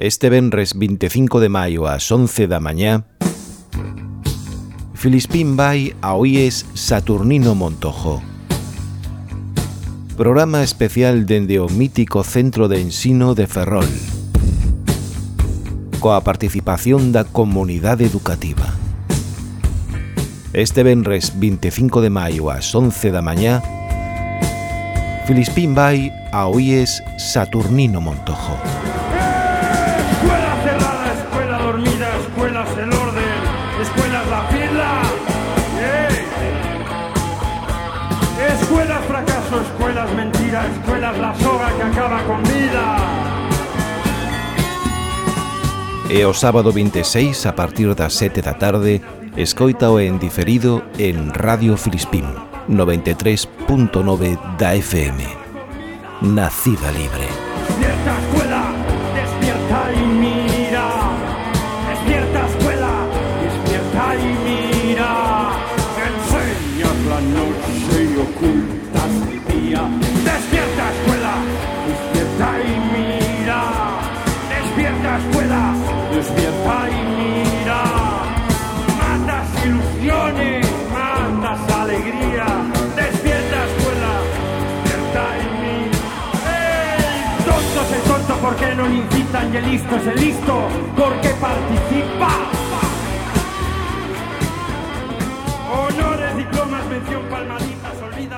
Este venres 25 de maio ás 11 da mañá, Filispín vai ao IES Saturnino Montojo. Programa especial dende o mítico Centro de Ensino de Ferrol. Coa participación da comunidade educativa. Este venres 25 de maio ás 11 da mañá, Filispín vai ao IES Saturnino Montojo. escuelas el orden, escuelas la fila. Yeah. Escuelas fracaso, escuelas mentira, escuelas la soga que acaba con vida. E o sábado 26 a partir das 7 da tarde escoita o en diferido en Radio Filispín 93.9 da FM Nacida Libre. despierta escuela, despierta y mira, despierta escuela, despierta y mira, matas ilusiones, matas alegría, despierta escuela, despierta y mira. Tonto es el tonto porque no le incitan y el listo es el listo. Porque participa. Honores, diplomas, mención, palmaditas, olvida.